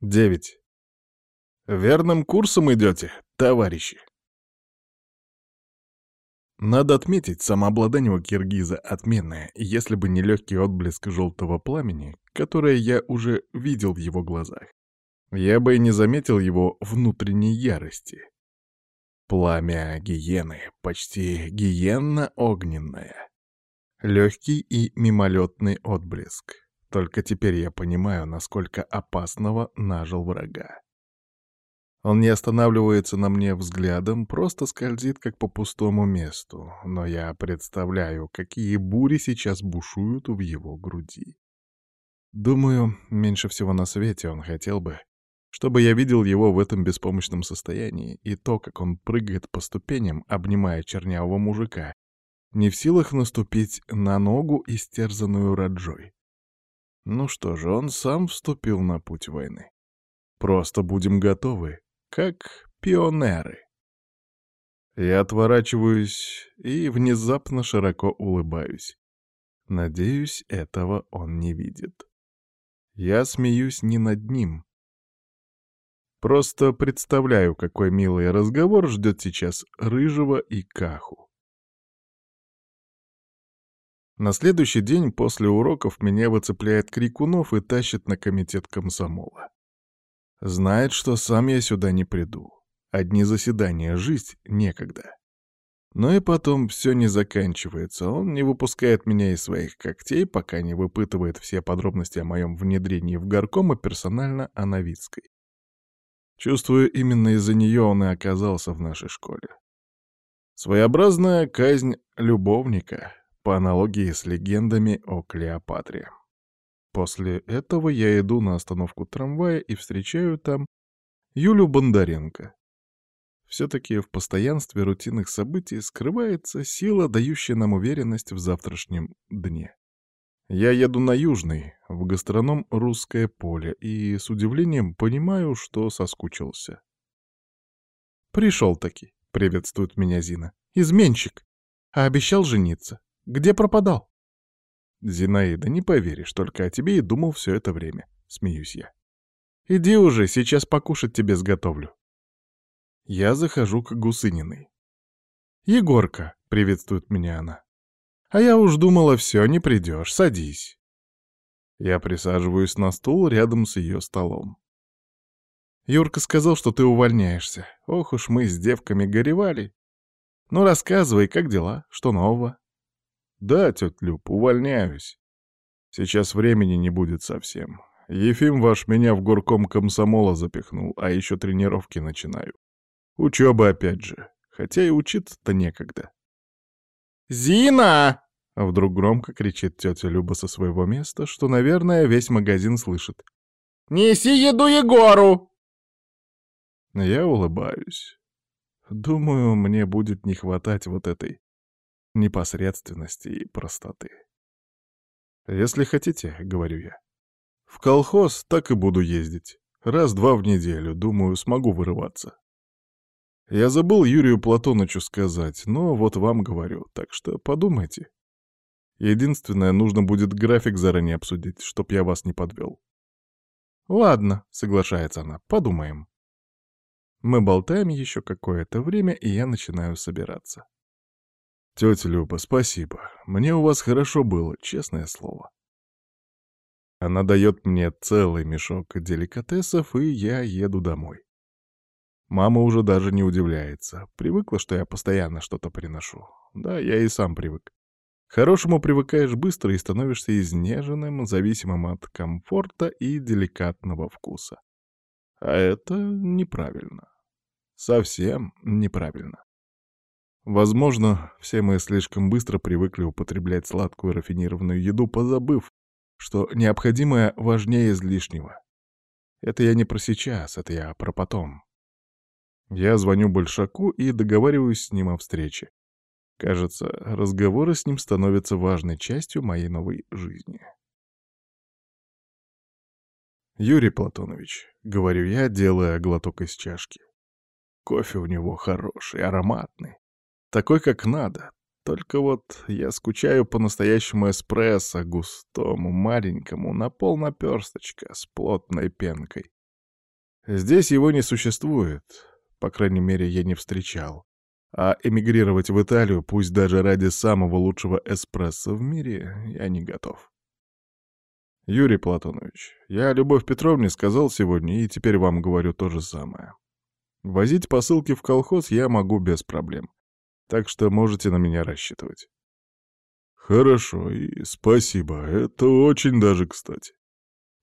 Девять. Верным курсом идете, товарищи. Надо отметить, самообладание у киргиза отменное, если бы не легкий отблеск желтого пламени, которое я уже видел в его глазах. Я бы и не заметил его внутренней ярости. Пламя гиены, почти гиенно-огненное. Легкий и мимолетный отблеск. Только теперь я понимаю, насколько опасного нажил врага. Он не останавливается на мне взглядом, просто скользит как по пустому месту, но я представляю, какие бури сейчас бушуют в его груди. Думаю, меньше всего на свете он хотел бы, чтобы я видел его в этом беспомощном состоянии, и то, как он прыгает по ступеням, обнимая чернявого мужика, не в силах наступить на ногу, истерзанную Раджой. Ну что же, он сам вступил на путь войны. Просто будем готовы, как пионеры. Я отворачиваюсь и внезапно широко улыбаюсь. Надеюсь, этого он не видит. Я смеюсь не над ним. Просто представляю, какой милый разговор ждет сейчас Рыжего и Каху. На следующий день после уроков меня выцепляет Крикунов и тащит на комитет комсомола. Знает, что сам я сюда не приду. Одни заседания, жизнь некогда. Но и потом все не заканчивается. Он не выпускает меня из своих когтей, пока не выпытывает все подробности о моем внедрении в горком и персонально о Новицкой. Чувствую, именно из-за нее он и оказался в нашей школе. Своеобразная казнь любовника, по аналогии с легендами о Клеопатре. После этого я иду на остановку трамвая и встречаю там Юлю Бондаренко. Все-таки в постоянстве рутинных событий скрывается сила, дающая нам уверенность в завтрашнем дне. Я еду на Южный, в гастроном «Русское поле», и с удивлением понимаю, что соскучился. «Пришел-таки», — приветствует меня Зина. «Изменщик! А обещал жениться. Где пропадал?» «Зинаида, не поверишь, только о тебе и думал все это время», — смеюсь я. «Иди уже, сейчас покушать тебе сготовлю». Я захожу к Гусыниной. «Егорка», — приветствует меня она. «А я уж думала, все, не придешь, садись». Я присаживаюсь на стул рядом с ее столом. Юрка сказал, что ты увольняешься. Ох уж мы с девками горевали. Ну, рассказывай, как дела, что нового? «Да, тетя Люб, увольняюсь. Сейчас времени не будет совсем. Ефим ваш меня в горком комсомола запихнул, а еще тренировки начинаю. Учеба опять же. Хотя и учиться-то некогда». «Зина!» — вдруг громко кричит тетя Люба со своего места, что, наверное, весь магазин слышит. «Неси еду Егору!» Я улыбаюсь. Думаю, мне будет не хватать вот этой непосредственности и простоты. «Если хотите», — говорю я. «В колхоз так и буду ездить. Раз-два в неделю, думаю, смогу вырываться». Я забыл Юрию Платонычу сказать, но вот вам говорю, так что подумайте. Единственное, нужно будет график заранее обсудить, чтоб я вас не подвел. «Ладно», — соглашается она, — «подумаем». Мы болтаем еще какое-то время, и я начинаю собираться. «Тетя Люба, спасибо. Мне у вас хорошо было, честное слово». Она дает мне целый мешок деликатесов, и я еду домой. Мама уже даже не удивляется. Привыкла, что я постоянно что-то приношу. Да, я и сам привык. К хорошему привыкаешь быстро и становишься изнеженным, зависимым от комфорта и деликатного вкуса. А это неправильно. Совсем неправильно. Возможно, все мы слишком быстро привыкли употреблять сладкую рафинированную еду, позабыв, что необходимое важнее излишнего. Это я не про сейчас, это я про потом. Я звоню Большаку и договариваюсь с ним о встрече. Кажется, разговоры с ним становятся важной частью моей новой жизни. «Юрий Платонович», — говорю я, делая глоток из чашки. Кофе у него хороший, ароматный. Такой, как надо. Только вот я скучаю по настоящему эспрессо, густому, маленькому, на пол наперсточка, с плотной пенкой. Здесь его не существует, по крайней мере, я не встречал. А эмигрировать в Италию, пусть даже ради самого лучшего эспрессо в мире, я не готов. Юрий Платонович, я Любовь Петровне сказал сегодня, и теперь вам говорю то же самое. Возить посылки в колхоз я могу без проблем. Так что можете на меня рассчитывать. Хорошо, и спасибо, это очень даже кстати.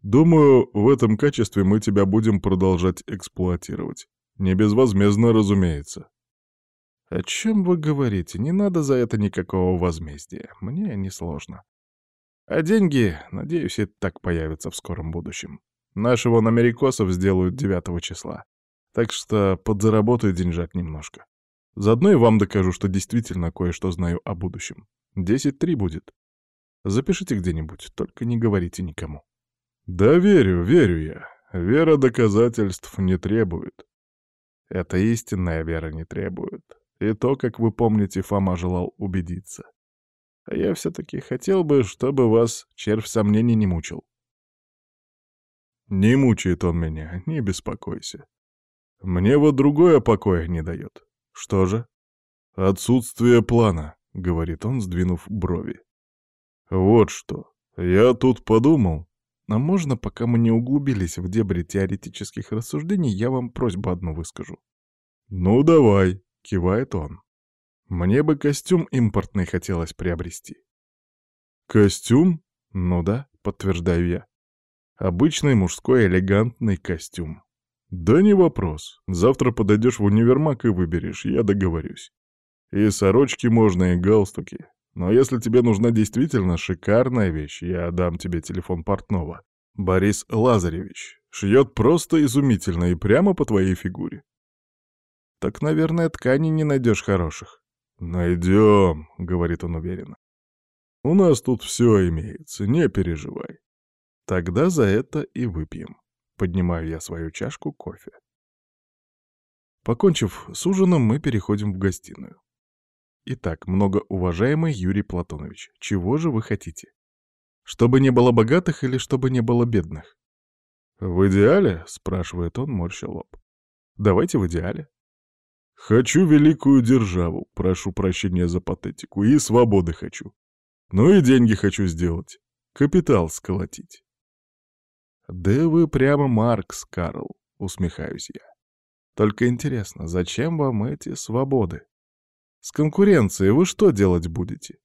Думаю, в этом качестве мы тебя будем продолжать эксплуатировать. Не безвозмездно, разумеется. О чем вы говорите? Не надо за это никакого возмездия. Мне несложно. А деньги, надеюсь, и так появятся в скором будущем. Нашего намерикосов сделают 9 числа. Так что подзаработаю деньжат немножко. Заодно и вам докажу, что действительно кое-что знаю о будущем. Десять три будет. Запишите где-нибудь, только не говорите никому. Да верю, верю я. Вера доказательств не требует. Это истинная вера не требует. И то, как вы помните, Фома желал убедиться. А я все-таки хотел бы, чтобы вас червь сомнений не мучил. Не мучает он меня, не беспокойся. Мне вот другое покоя не дает. Что же? Отсутствие плана, говорит он, сдвинув брови. Вот что. Я тут подумал. А можно, пока мы не углубились в дебри теоретических рассуждений, я вам просьбу одну выскажу? Ну, давай, кивает он. Мне бы костюм импортный хотелось приобрести. Костюм? Ну да, подтверждаю я. Обычный мужской элегантный костюм. «Да не вопрос. Завтра подойдешь в универмаг и выберешь, я договорюсь. И сорочки можно, и галстуки. Но если тебе нужна действительно шикарная вещь, я дам тебе телефон портного. Борис Лазаревич. Шьет просто изумительно и прямо по твоей фигуре. Так, наверное, ткани не найдешь хороших. Найдем, говорит он уверенно. У нас тут все имеется, не переживай. Тогда за это и выпьем. Поднимаю я свою чашку кофе. Покончив с ужином, мы переходим в гостиную. Итак, многоуважаемый Юрий Платонович, чего же вы хотите? Чтобы не было богатых или чтобы не было бедных? В идеале, спрашивает он, морща лоб. Давайте в идеале. Хочу великую державу, прошу прощения за патетику, и свободы хочу. Ну и деньги хочу сделать. Капитал сколотить. «Да вы прямо Маркс, Карл», — усмехаюсь я. «Только интересно, зачем вам эти свободы? С конкуренцией вы что делать будете?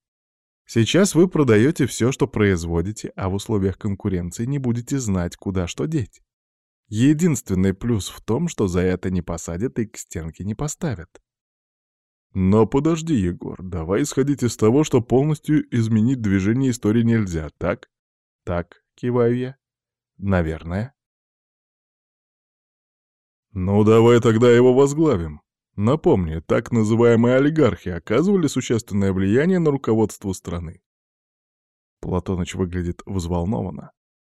Сейчас вы продаете все, что производите, а в условиях конкуренции не будете знать, куда что деть. Единственный плюс в том, что за это не посадят и к стенке не поставят. Но подожди, Егор, давай исходить из того, что полностью изменить движение истории нельзя, так? Так, киваю я. Наверное. Ну, давай тогда его возглавим. Напомни, так называемые олигархи оказывали существенное влияние на руководство страны. Платоныч выглядит взволнованно,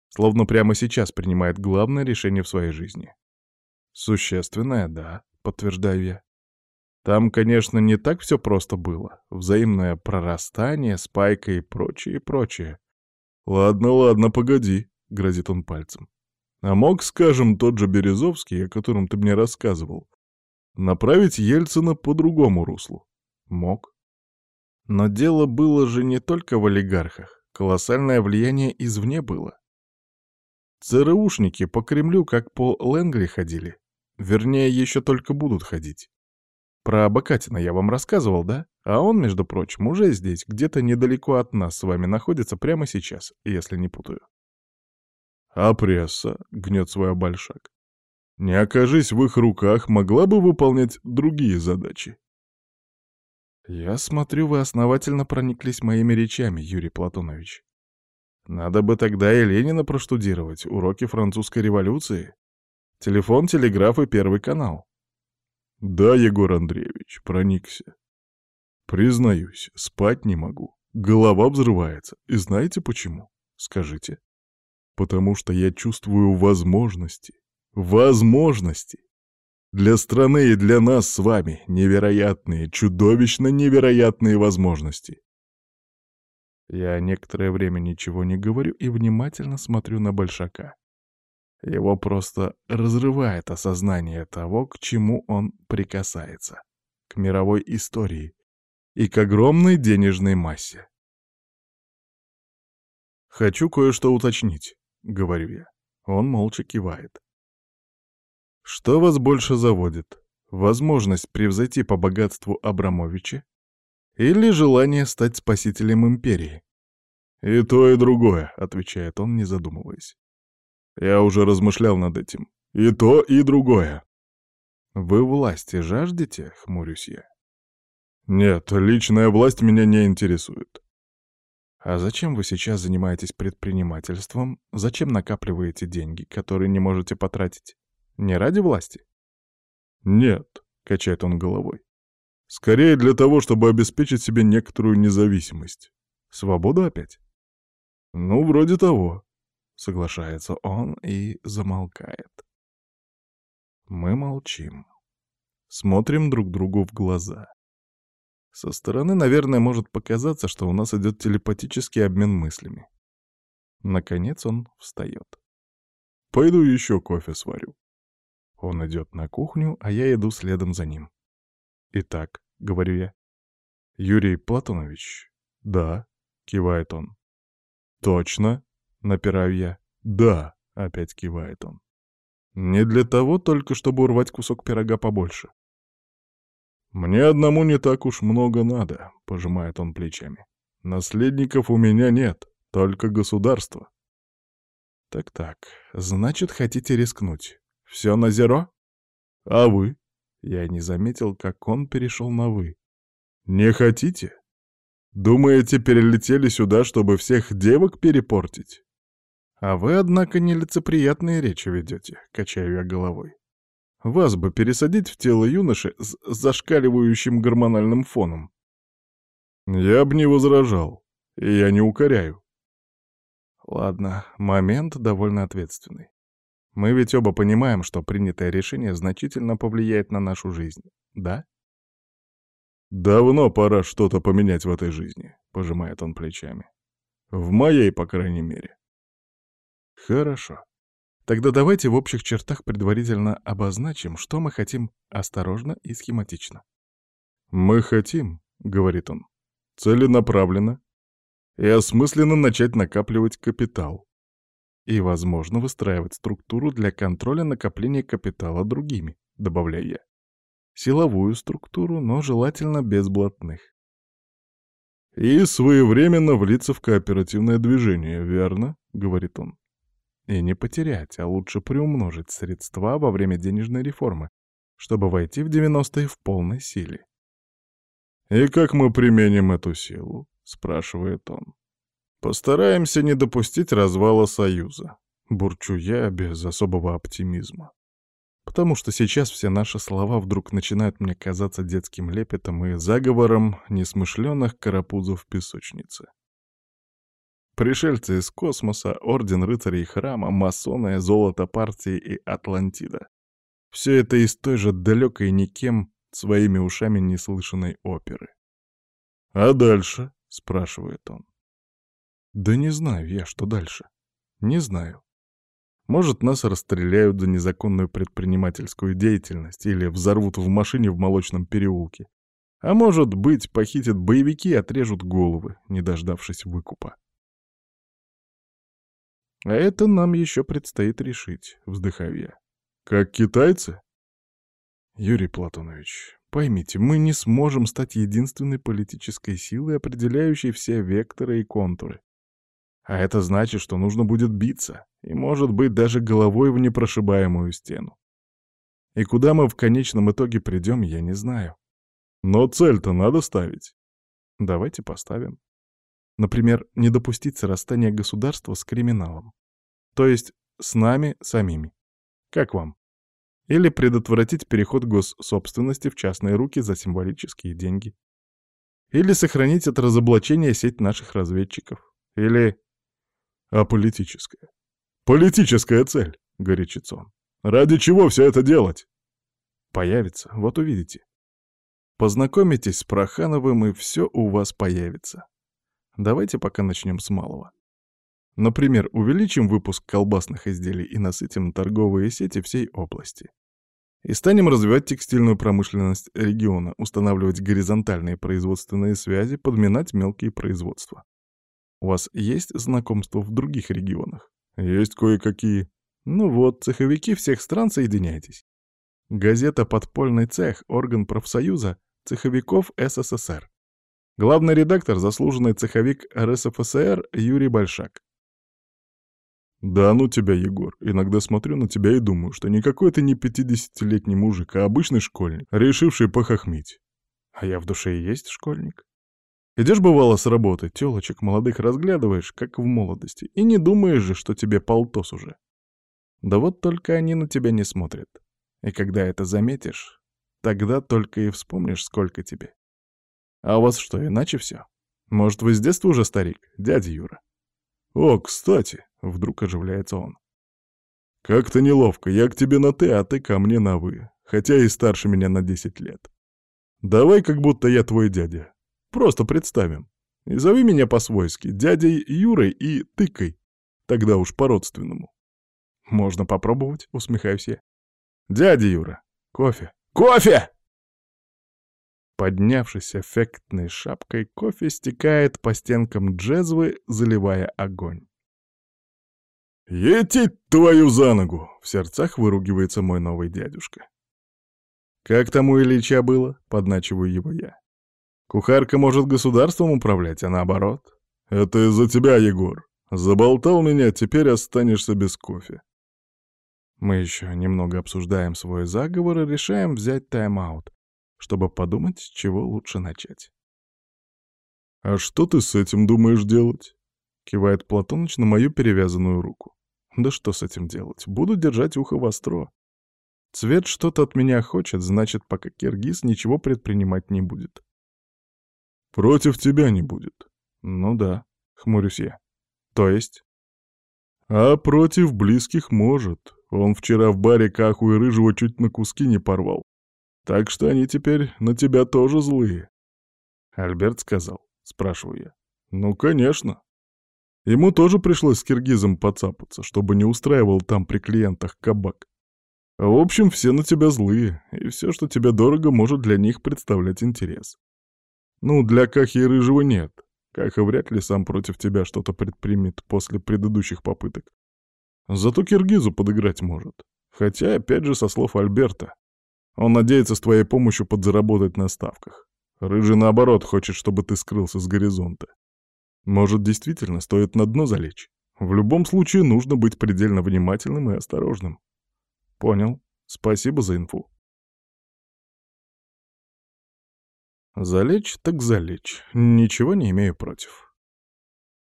словно прямо сейчас принимает главное решение в своей жизни. Существенное, да, подтверждаю я. Там, конечно, не так все просто было. Взаимное прорастание, спайка и прочее, и прочее. Ладно, ладно, погоди. — грозит он пальцем. «А мог, скажем, тот же Березовский, о котором ты мне рассказывал, направить Ельцина по другому руслу?» Мог. Но дело было же не только в олигархах. Колоссальное влияние извне было. ЦРУшники по Кремлю как по Лэнгли ходили. Вернее, еще только будут ходить. Про Бакатина я вам рассказывал, да? А он, между прочим, уже здесь, где-то недалеко от нас с вами находится прямо сейчас, если не путаю. А пресса, гнет свой большак, не окажись в их руках, могла бы выполнять другие задачи. Я смотрю, вы основательно прониклись моими речами, Юрий Платонович. Надо бы тогда и Ленина проштудировать, уроки французской революции. Телефон, телеграф и первый канал. Да, Егор Андреевич, проникся. Признаюсь, спать не могу. Голова взрывается. И знаете почему? Скажите потому что я чувствую возможности. Возможности! Для страны и для нас с вами невероятные, чудовищно невероятные возможности. Я некоторое время ничего не говорю и внимательно смотрю на Большака. Его просто разрывает осознание того, к чему он прикасается. К мировой истории и к огромной денежной массе. «Хочу кое-что уточнить», — говорю я. Он молча кивает. «Что вас больше заводит? Возможность превзойти по богатству Абрамовича или желание стать спасителем империи?» «И то, и другое», — отвечает он, не задумываясь. «Я уже размышлял над этим. И то, и другое». «Вы власти жаждете?» — хмурюсь я. «Нет, личная власть меня не интересует». «А зачем вы сейчас занимаетесь предпринимательством? Зачем накапливаете деньги, которые не можете потратить? Не ради власти?» «Нет», — качает он головой. «Скорее для того, чтобы обеспечить себе некоторую независимость. Свободу опять?» «Ну, вроде того», — соглашается он и замолкает. Мы молчим. Смотрим друг другу в глаза. Со стороны, наверное, может показаться, что у нас идет телепатический обмен мыслями. Наконец он встает. «Пойду еще кофе сварю». Он идет на кухню, а я иду следом за ним. «Итак», — говорю я. «Юрий Платонович?» «Да», — кивает он. «Точно?» — напираю я. «Да», — опять кивает он. «Не для того только, чтобы урвать кусок пирога побольше». «Мне одному не так уж много надо», — пожимает он плечами. «Наследников у меня нет, только государство». «Так-так, значит, хотите рискнуть. Все на зеро?» «А вы?» Я не заметил, как он перешел на «вы». «Не хотите?» Думаете, перелетели сюда, чтобы всех девок перепортить? А вы, однако, нелицеприятные речи ведете, качаю я головой. Вас бы пересадить в тело юноши с зашкаливающим гормональным фоном. Я бы не возражал, и я не укоряю. Ладно, момент довольно ответственный. Мы ведь оба понимаем, что принятое решение значительно повлияет на нашу жизнь, да? «Давно пора что-то поменять в этой жизни», — пожимает он плечами. «В моей, по крайней мере». «Хорошо. Тогда давайте в общих чертах предварительно обозначим, что мы хотим осторожно и схематично». «Мы хотим», — говорит он, — «целенаправленно и осмысленно начать накапливать капитал и, возможно, выстраивать структуру для контроля накопления капитала другими», — добавляю я силовую структуру, но желательно без блатных. «И своевременно влиться в кооперативное движение, верно?» — говорит он. «И не потерять, а лучше приумножить средства во время денежной реформы, чтобы войти в 90-е в полной силе». «И как мы применим эту силу?» — спрашивает он. «Постараемся не допустить развала Союза», — бурчу я без особого оптимизма потому что сейчас все наши слова вдруг начинают мне казаться детским лепетом и заговором несмышленных карапузов песочницы. Пришельцы из космоса, Орден Рыцарей Храма, масоны, Золото Партии и Атлантида. Все это из той же далекой никем своими ушами неслышанной оперы. «А дальше?» — спрашивает он. «Да не знаю я, что дальше. Не знаю. Может, нас расстреляют за незаконную предпринимательскую деятельность или взорвут в машине в молочном переулке. А может быть, похитят боевики и отрежут головы, не дождавшись выкупа. А это нам еще предстоит решить, вздыхаю я. Как китайцы? Юрий Платонович, поймите, мы не сможем стать единственной политической силой, определяющей все векторы и контуры. А это значит, что нужно будет биться, и, может быть, даже головой в непрошибаемую стену. И куда мы в конечном итоге придем, я не знаю. Но цель-то надо ставить. Давайте поставим. Например, не допустить срастания государства с криминалом. То есть с нами самими. Как вам? Или предотвратить переход госсобственности в частные руки за символические деньги. Или сохранить от разоблачения сеть наших разведчиков. Или а политическая. Политическая цель, горячится он. Ради чего все это делать? Появится, вот увидите. Познакомитесь с Прохановым, и все у вас появится. Давайте пока начнем с малого. Например, увеличим выпуск колбасных изделий и насытим торговые сети всей области. И станем развивать текстильную промышленность региона, устанавливать горизонтальные производственные связи, подминать мелкие производства. У вас есть знакомства в других регионах? Есть кое-какие. Ну вот, цеховики всех стран соединяйтесь. Газета «Подпольный цех», орган профсоюза, цеховиков СССР. Главный редактор — заслуженный цеховик РСФСР Юрий Большак. «Да ну тебя, Егор. Иногда смотрю на тебя и думаю, что никакой ты не пятидесятилетний мужик, а обычный школьник, решивший похохмить. А я в душе и есть школьник. Идешь, бывало, с работы, тёлочек молодых разглядываешь, как в молодости, и не думаешь же, что тебе полтос уже. Да вот только они на тебя не смотрят. И когда это заметишь, тогда только и вспомнишь, сколько тебе. А у вас что, иначе все? Может, вы с детства уже старик, дядя Юра? О, кстати, вдруг оживляется он. Как-то неловко, я к тебе на «ты», а ты ко мне на «вы», хотя и старше меня на 10 лет. Давай, как будто я твой дядя, Просто представим. И зови меня по-свойски, дядей Юрой и тыкой. Тогда уж по-родственному. Можно попробовать, усмехаюсь я. Дядя Юра, кофе. Кофе! Поднявшись эффектной шапкой, кофе стекает по стенкам джезвы, заливая огонь. «Етить твою за ногу!» — в сердцах выругивается мой новый дядюшка. «Как там у Ильича было?» — подначиваю его я. Кухарка может государством управлять, а наоборот. Это из-за тебя, Егор. Заболтал меня, теперь останешься без кофе. Мы еще немного обсуждаем свой заговор и решаем взять тайм-аут, чтобы подумать, с чего лучше начать. «А что ты с этим думаешь делать?» — кивает Платоныч на мою перевязанную руку. «Да что с этим делать? Буду держать ухо востро. Цвет что-то от меня хочет, значит, пока киргиз ничего предпринимать не будет. Против тебя не будет. Ну да, хмурюсь я. То есть? А против близких может. Он вчера в баре Каху и Рыжего чуть на куски не порвал. Так что они теперь на тебя тоже злые. Альберт сказал, спрашиваю я. Ну, конечно. Ему тоже пришлось с киргизом поцапаться, чтобы не устраивал там при клиентах кабак. В общем, все на тебя злые, и все, что тебе дорого, может для них представлять интерес. Ну, для Кахи и Рыжего нет. Каха вряд ли сам против тебя что-то предпримет после предыдущих попыток. Зато Киргизу подыграть может. Хотя, опять же, со слов Альберта, он надеется с твоей помощью подзаработать на ставках. Рыжий, наоборот, хочет, чтобы ты скрылся с горизонта. Может, действительно стоит на дно залечь? В любом случае нужно быть предельно внимательным и осторожным. Понял. Спасибо за инфу. Залечь так залечь. Ничего не имею против.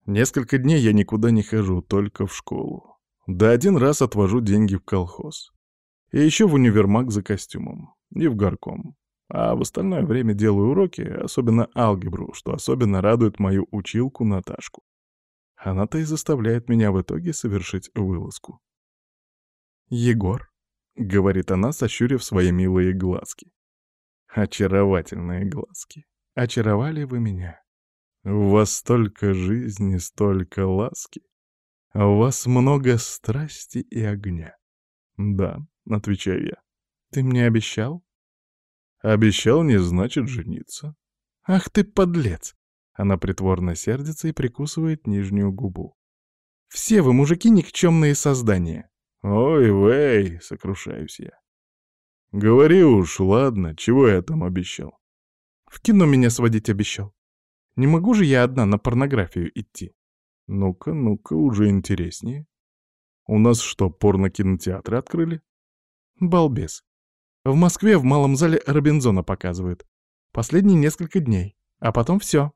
Несколько дней я никуда не хожу, только в школу. Да один раз отвожу деньги в колхоз. И еще в универмаг за костюмом. И в горком. А в остальное время делаю уроки, особенно алгебру, что особенно радует мою училку Наташку. Она-то и заставляет меня в итоге совершить вылазку. «Егор», — говорит она, сощурив свои милые глазки. Очаровательные глазки. Очаровали вы меня. У вас столько жизни, столько ласки. У вас много страсти и огня. Да, отвечаю я. Ты мне обещал? Обещал не значит жениться. Ах ты подлец! Она притворно сердится и прикусывает нижнюю губу. Все вы, мужики, никчемные создания. Ой, вей, сокрушаюсь я. Говори уж, ладно, чего я там обещал? В кино меня сводить обещал. Не могу же я одна на порнографию идти. Ну-ка, ну-ка, уже интереснее. У нас что, порно-кинотеатры открыли? Балбес. В Москве в малом зале Робинзона показывают. Последние несколько дней. А потом все.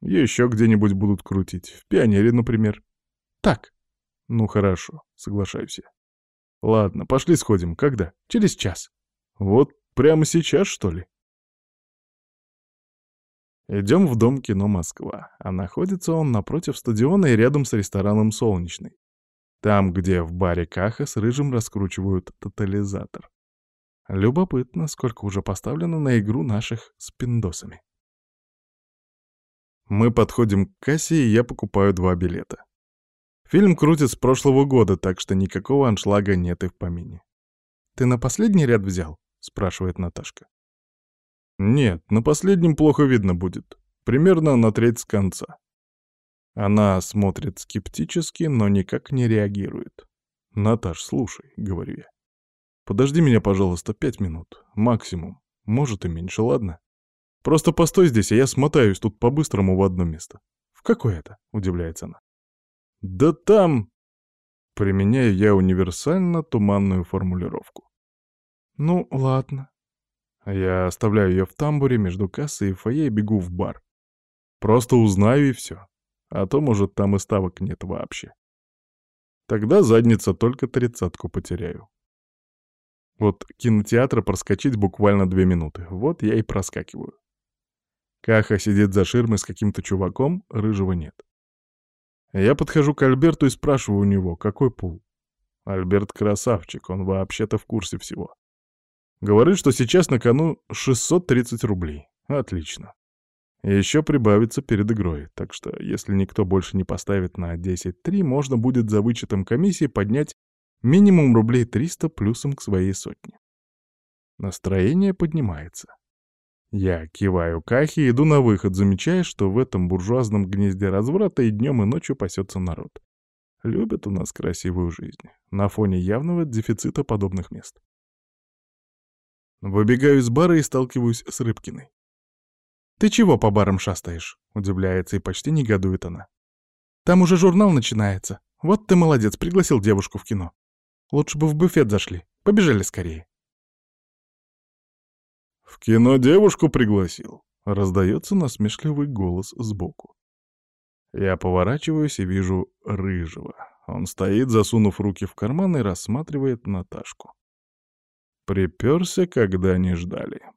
Еще где-нибудь будут крутить. В Пионере, например. Так. Ну хорошо, соглашаюсь я. Ладно, пошли сходим. Когда? Через час. Вот прямо сейчас, что ли? Идем в дом кино «Москва», а находится он напротив стадиона и рядом с рестораном «Солнечный». Там, где в баре Каха с Рыжим раскручивают тотализатор. Любопытно, сколько уже поставлено на игру наших с пиндосами. Мы подходим к кассе, и я покупаю два билета. Фильм крутит с прошлого года, так что никакого аншлага нет и в помине. «Ты на последний ряд взял?» — спрашивает Наташка. «Нет, на последнем плохо видно будет. Примерно на треть с конца». Она смотрит скептически, но никак не реагирует. «Наташ, слушай», — говорю я. «Подожди меня, пожалуйста, пять минут. Максимум. Может и меньше, ладно? Просто постой здесь, а я смотаюсь тут по-быстрому в одно место». «В какое это?» — удивляется она. «Да там...» Применяю я универсально туманную формулировку. «Ну, ладно». Я оставляю ее в тамбуре между кассой и фойе и бегу в бар. Просто узнаю и все. А то, может, там и ставок нет вообще. Тогда задница только тридцатку потеряю. Вот кинотеатра проскочить буквально две минуты. Вот я и проскакиваю. Каха сидит за ширмой с каким-то чуваком, рыжего нет. Я подхожу к Альберту и спрашиваю у него, какой пул. Альберт красавчик, он вообще-то в курсе всего. Говорит, что сейчас на кону 630 рублей. Отлично. Еще прибавится перед игрой, так что если никто больше не поставит на 10-3, можно будет за вычетом комиссии поднять минимум рублей 300 плюсом к своей сотне. Настроение поднимается. Я киваю Кахе и иду на выход, замечая, что в этом буржуазном гнезде разврата и днем, и ночью пасется народ. Любят у нас красивую жизнь, на фоне явного дефицита подобных мест. Выбегаю из бара и сталкиваюсь с Рыбкиной. «Ты чего по барам шастаешь?» — удивляется и почти негодует она. «Там уже журнал начинается. Вот ты молодец, пригласил девушку в кино. Лучше бы в буфет зашли. Побежали скорее». «В кино девушку пригласил», — раздается насмешливый голос сбоку. Я поворачиваюсь и вижу рыжего. Он стоит, засунув руки в карман и рассматривает Наташку. Приперся, когда не ждали.